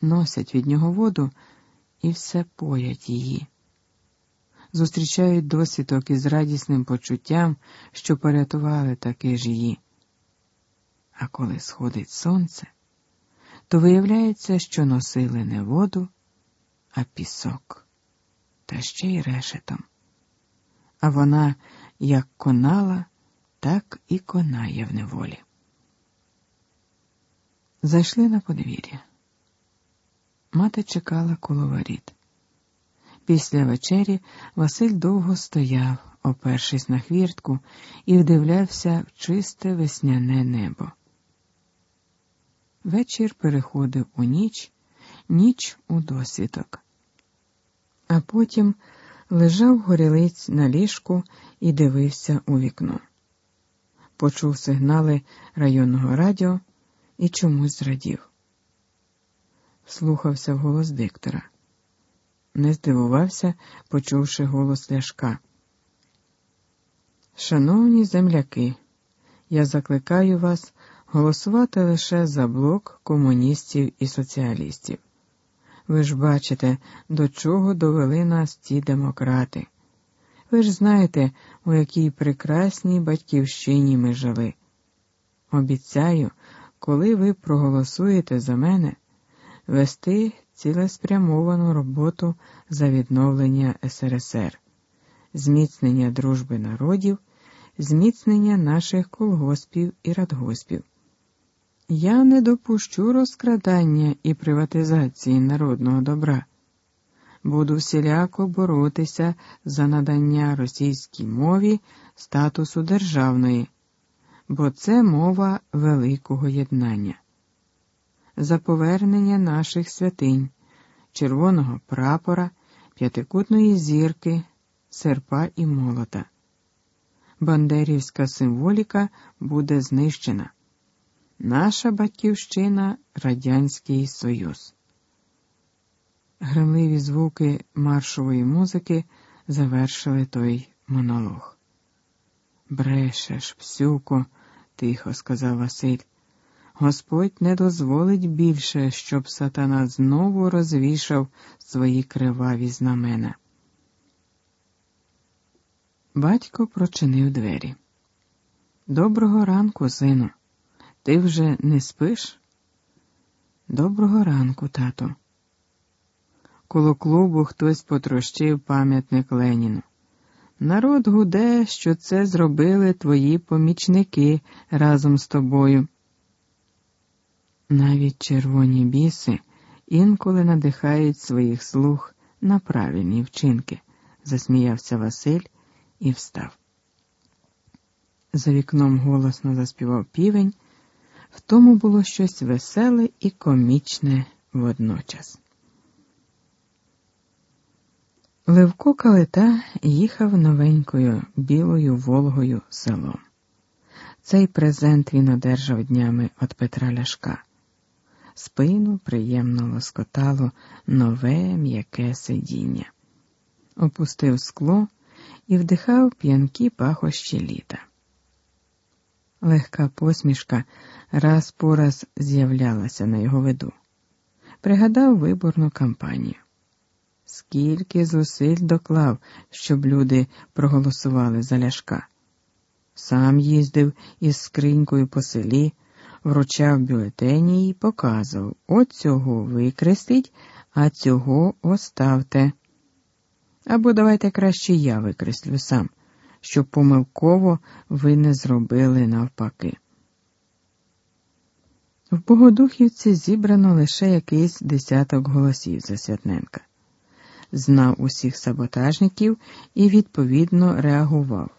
носять від нього воду і все поять її. Зустрічають досвідок із радісним почуттям, що порятували таки ж її. А коли сходить сонце, то виявляється, що носили не воду, а пісок, та ще й решетом. А вона як конала, так і конає в неволі. Зайшли на подвір'я. Мати чекала коло воріт. Після вечері Василь довго стояв, опершись на хвіртку, і вдивлявся в чисте весняне небо. Вечір переходив у ніч, ніч у досвідок. А потім лежав горілиць на ліжку і дивився у вікно. Почув сигнали районного радіо і чомусь зрадів. Слухався в голос диктора. Не здивувався, почувши голос Ляшка. Шановні земляки, я закликаю вас голосувати лише за блок комуністів і соціалістів. Ви ж бачите, до чого довели нас ті демократи. Ви ж знаєте, у якій прекрасній батьківщині ми жили. Обіцяю, коли ви проголосуєте за мене, вести цілеспрямовану роботу за відновлення СРСР, зміцнення дружби народів, зміцнення наших колгоспів і радгоспів. Я не допущу розкрадання і приватизації народного добра. Буду всіляко боротися за надання російській мові статусу державної, бо це мова великого єднання, за повернення наших святинь, червоного прапора, п'ятикутної зірки, серпа і молота. Бандерівська символіка буде знищена. Наша батьківщина Радянський Союз. Гримливі звуки маршової музики завершили той монолог. Брешеш, псюко, тихо сказав Василь. Господь не дозволить більше, щоб сатана знову розвішав свої криваві знамена. Батько прочинив двері. Доброго ранку, сину. Ти вже не спиш? Доброго ранку, тато. Коло клубу хтось потрощив пам'ятник Леніну. Народ гуде, що це зробили твої помічники разом з тобою. Навіть червоні біси інколи надихають своїх слуг на правильні вчинки, засміявся Василь і встав. За вікном голосно заспівав півень. В тому було щось веселе і комічне водночас. Левко Калита їхав новенькою білою Волгою селом. Цей презент він одержав днями від Петра Ляшка. Спину приємно лоскотало нове м'яке сидіння, опустив скло і вдихав п'янкі пахощі літа. Легка посмішка раз по раз з'являлася на його виду. Пригадав виборну кампанію. Скільки зусиль доклав, щоб люди проголосували за ляшка. Сам їздив із скринькою по селі, вручав бюлетені і показував от цього викрестить, а цього оставте. Або давайте краще я викреслю сам щоб помилково ви не зробили навпаки. В Богодухівці зібрано лише якийсь десяток голосів за Святненка. Знав усіх саботажників і відповідно реагував.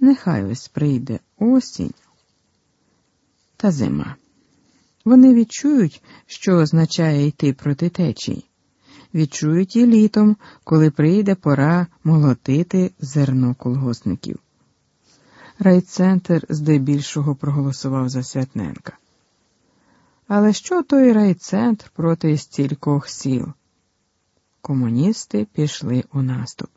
Нехай ось прийде осінь та зима. Вони відчують, що означає йти проти течії відчують і літом, коли прийде пора молотити зерно колгосників. Райцентр здебільшого проголосував за Святненка. Але що той райцентр проти стількох сіл? Комуністи пішли у наступ.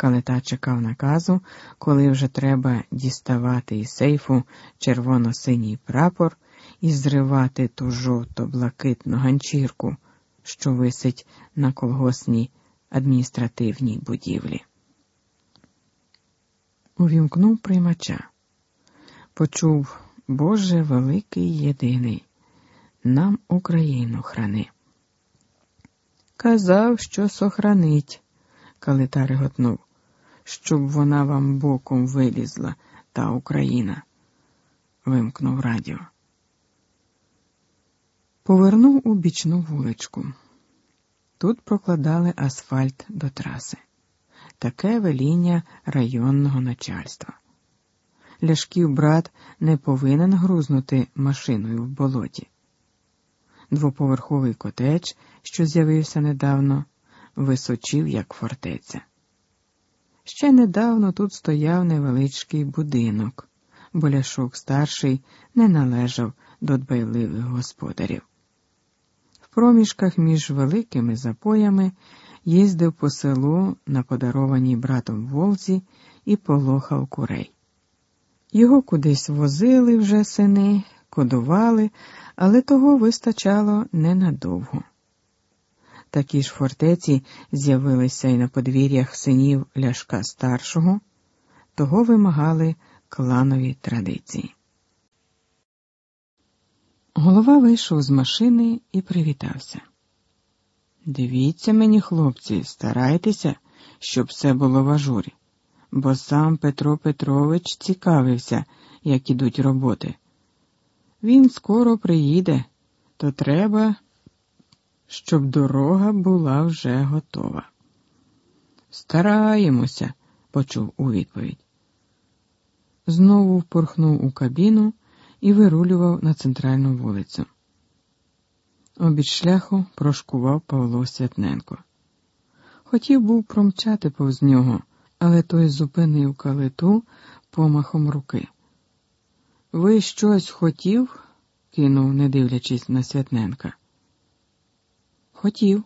Калета чекав наказу, коли вже треба діставати із сейфу червоно-синій прапор і зривати ту жовто-блакитну ганчірку, що висить на колгосній адміністративній будівлі. Увімкнув приймача, почув Боже великий єдиний, нам Україну храни. Казав, що сохранить, калита реготнув, щоб вона вам боком вилізла, та Україна, вимкнув радіо. Повернув у бічну вуличку. Тут прокладали асфальт до траси. Таке веління районного начальства. Ляшків брат не повинен грузнути машиною в болоті. Двоповерховий котеч, що з'явився недавно, височив, як фортеця. Ще недавно тут стояв невеличкий будинок, бо ляшок старший не належав до дбайливих господарів. В проміжках між великими запоями їздив по селу на подарованій братом волзі і полохав курей. Його кудись возили вже сини, кодували, але того вистачало ненадовго. Такі ж фортеці з'явилися й на подвір'ях синів Ляшка старшого, того вимагали кланові традиції. Голова вийшов з машини і привітався. Дивіться мені, хлопці, старайтеся, щоб все було в ажурі, бо сам Петро Петрович цікавився, як ідуть роботи. Він скоро приїде, то треба, щоб дорога була вже готова. Стараємося, почув у відповідь. Знову впорхнув у кабіну і вирулював на центральну вулицю. Обід шляху прошкував Павло Святненко. Хотів був промчати повз нього, але той зупинив калиту помахом руки. Ви щось хотів? кинув, не дивлячись на Святненка. Хотів.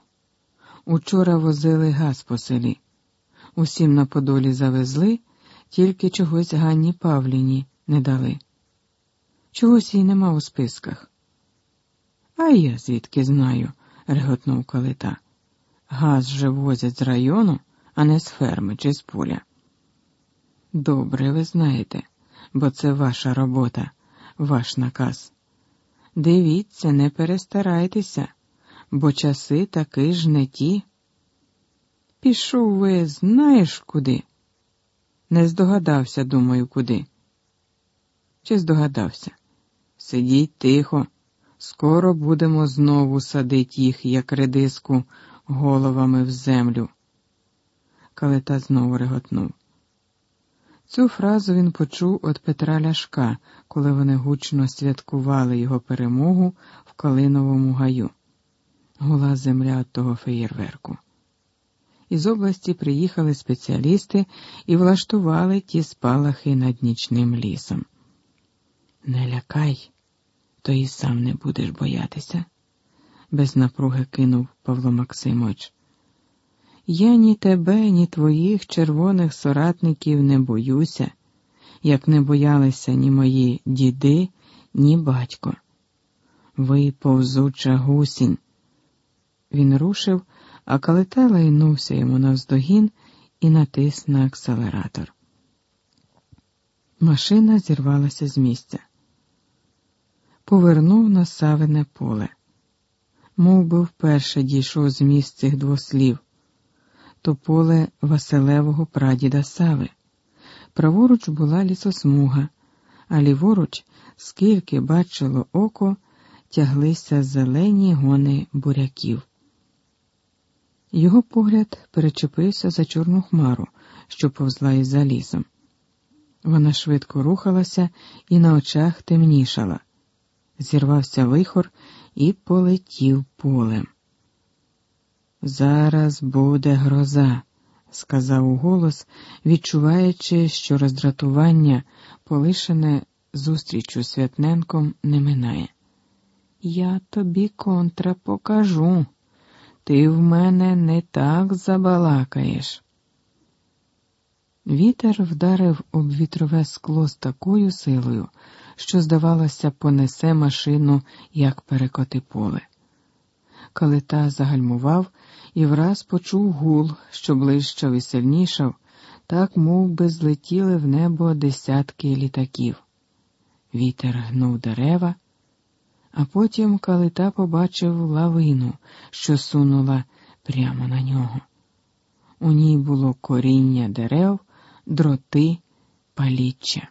Учора возили газ по селі. Усім на Подолі завезли, тільки чогось Ганні Павліні не дали. Чогось їй нема у списках. А я звідки знаю, реготнув калита. Газ же возять з району, а не з ферми чи з поля. Добре, ви знаєте, бо це ваша робота, ваш наказ. Дивіться, не перестарайтеся, бо часи таки ж не ті. Пішов ви, знаєш куди? Не здогадався, думаю, куди. Чи здогадався? Сидіть тихо, скоро будемо знову садить їх, як редиску, головами в землю. Калита знову реготнув. Цю фразу він почув від Петра Ляшка, коли вони гучно святкували його перемогу в Калиновому гаю. Гула земля від того феєрверку. Із області приїхали спеціалісти і влаштували ті спалахи над нічним лісом. Не лякай, то і сам не будеш боятися, без напруги кинув Павло Максимович. Я ні тебе, ні твоїх червоних соратників не боюся, як не боялися ні мої діди, ні батько. Ви повзуча гусінь. Він рушив, а калита лайнувся йому навздогін і натис на акселератор. Машина зірвалася з місця. Повернув на савине поле. Мов би вперше дійшов з місць цих двох слів то поле Василевого прадіда Сави. Праворуч була лісосмуга, а ліворуч, скільки бачило око, тяглися зелені гони буряків. Його погляд перечепився за чорну хмару, що повзла із за лісом. Вона швидко рухалася і на очах темнішала. Зірвався вихор і полетів полем. Зараз буде гроза, сказав уголос, відчуваючи, що роздратування, полишене зустрічю Святненком, не минає. Я тобі контра покажу. Ти в мене не так забалакаєш. Вітер вдарив об вітрове скло з такою силою, що, здавалося, понесе машину, як перекоти поле. Калита загальмував і враз почув гул, що ближчав і сильнішав, так мов би злетіли в небо десятки літаків. Вітер гнув дерева, а потім калита побачив лавину, що сунула прямо на нього. У ній було коріння дерев, дроти, паліччя.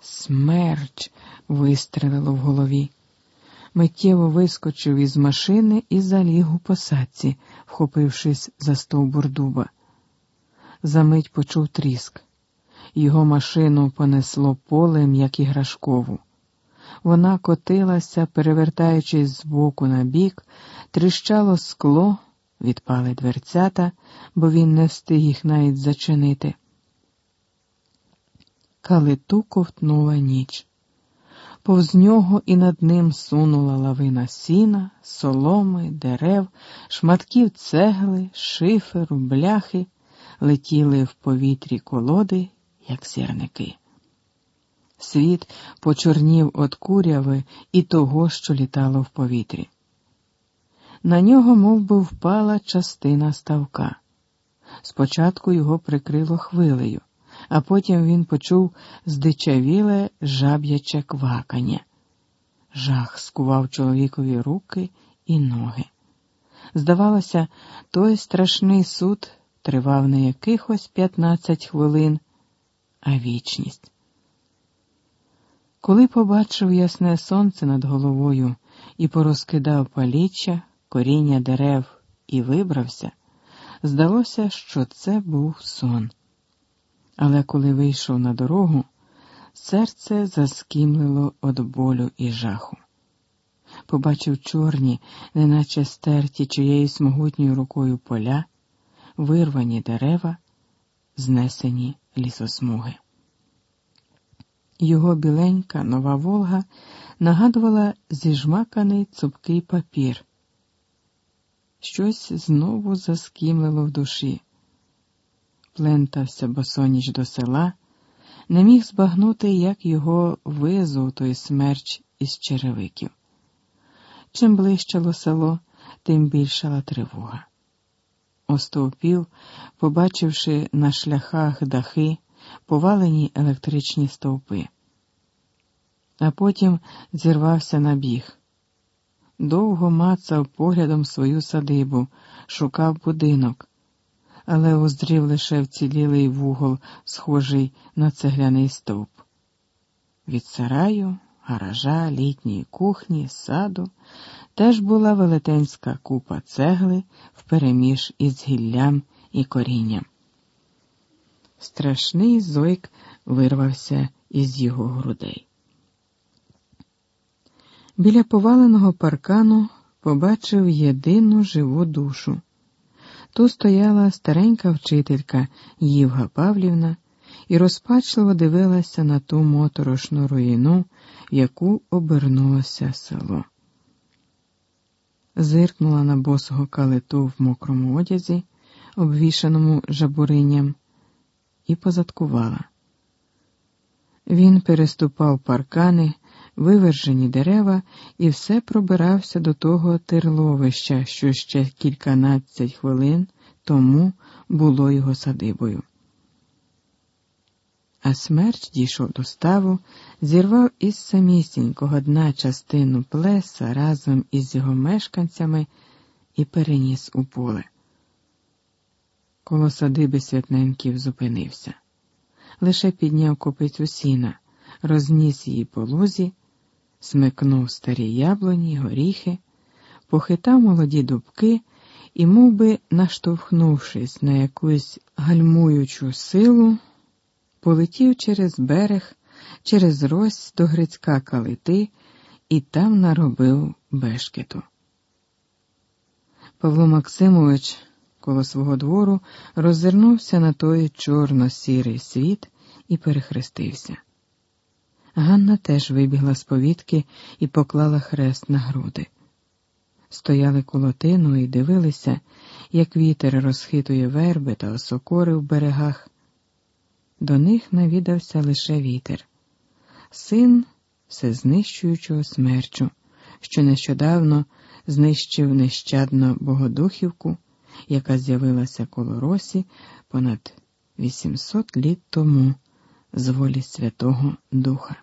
Смерч вистрелило в голові. Миттєво вискочив із машини і заліг у посадці, вхопившись за стовбур дуба. Замить почув тріск. Його машину понесло полем, як іграшкову. Вона котилася, перевертаючись з боку на бік, тріщало скло, відпали дверцята, бо він не встиг їх навіть зачинити. Калиту ковтнула ніч. Повз нього і над ним сунула лавина сіна, соломи, дерев, шматків цегли, шиферу, бляхи, летіли в повітрі колоди, як сірники. Світ почорнів від куряви і того, що літало в повітрі. На нього мов би, впала частина ставка. Спочатку його прикрило хвилею, а потім він почув здичавіле жаб'яче квакання. Жах скував чоловікові руки і ноги. Здавалося, той страшний суд тривав не якихось п'ятнадцять хвилин, а вічність. Коли побачив ясне сонце над головою і порозкидав паліччя, коріння дерев і вибрався, здалося, що це був сон. Але коли вийшов на дорогу, серце заскімлило від болю і жаху. Побачив чорні, неначе стерті чиєюсь могутньою рукою поля, вирвані дерева, знесені лісосмуги. Його біленька нова Волга нагадувала зіжмаканий цупкий папір. Щось знову заскімлило в душі. Плентався босоніч до села, не міг збагнути, як його визув той смерч із черевиків. Чим ближчало село, тим більшала тривога. Остовпів, побачивши на шляхах дахи, повалені електричні стовпи. А потім зірвався на біг. Довго мацав поглядом свою садибу, шукав будинок, але уздрів лише вцілілий вугол, схожий на цегляний стовп. Від сараю, гаража, літньої кухні, саду теж була велетенська купа цегли впереміж із гіллям і корінням. Страшний зойк вирвався із його грудей. Біля поваленого паркану побачив єдину живу душу. Тут стояла старенька вчителька Євга Павлівна і розпачливо дивилася на ту моторошну руїну, яку обернулося село. Зиркнула на босого калиту в мокрому одязі, обвішаному жабуринням і позадкувала. Він переступав паркани, вивержені дерева і все пробирався до того терловища, що ще кільканадцять хвилин тому було його садибою. А смерч дійшов до ставу, зірвав із самісінького дна частину плеса разом із його мешканцями і переніс у поле. Коло садиби Святненків зупинився. Лише підняв копицю сіна, розніс її по лузі, смикнув старі яблуні, горіхи, похитав молоді дубки і, мов би, наштовхнувшись на якусь гальмуючу силу, полетів через берег, через розь до Грицька калити і там наробив бешкету. Павло Максимович коло свого двору роззирнувся на той чорно-сірий світ і перехрестився. Ганна теж вибігла з повітки і поклала хрест на груди. Стояли коло тину і дивилися, як вітер розхитує верби та осокори в берегах. До них навідався лише вітер. син всезнищуючого смерчу, що нещодавно знищив нещадно Богодухівку, яка з'явилася коло росі понад 800 літ тому з волі Святого Духа.